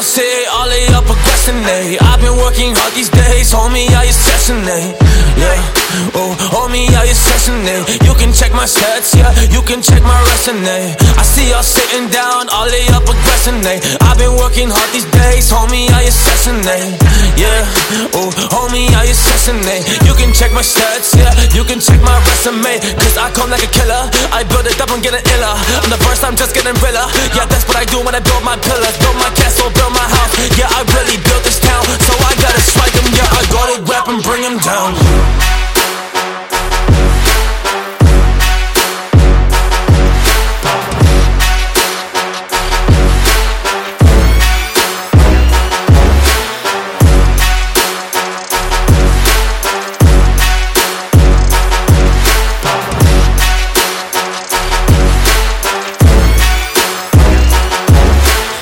your city, all the up progressing, I've been working hard these days, homie, how you session, Yeah, oh, homie, how you session, You can check my stats, yeah, you can check my resume. I see y'all sitting down, all the up progressing, I've been working hard these days, homie, how you session, Yeah, oh, homie, how you session, You can check my stats, yeah, you can check my resume. Cause I come like a killer, I build it up, I'm getting iller. I'm the first, I'm just getting realer. Yeah, that's what I do when I build my pillars, build my castle, build my house. Yeah, I really built this town, so I gotta strike them. Yeah, I gotta rap and bring them down.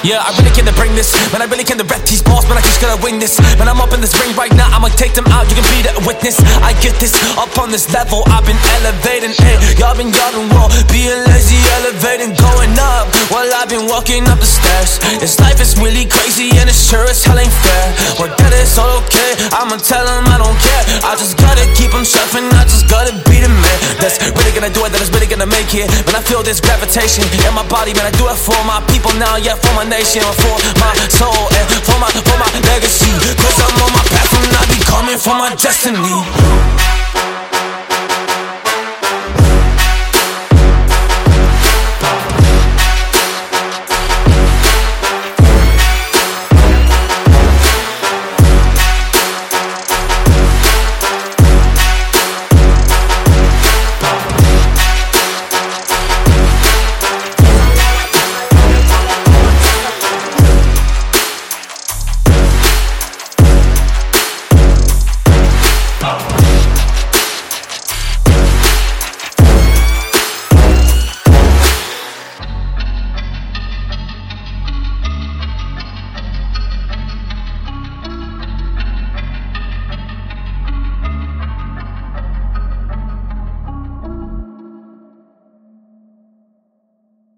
Yeah, I really came to bring this. Man, I really came to rep these balls, man. I just gotta wing this. Man, I'm up in this ring right now. I'ma take them out. You can be the witness. I get this up on this level. I've been elevating. Hey, y'all been been wrong. Being lazy, elevating, going up. While I've been walking up the stairs. This life is really crazy and it sure as hell ain't fair. Well, I'ma tell them I don't care. I just gotta keep them surfing. I just gotta be the man. That's really gonna do it. That is really gonna make it. Man, I feel this gravitation in my body. Man, I do it for my people now. Yeah, for my nation nation for my soul and for my for my legacy. Cause I'm on my path and I be coming for my destiny.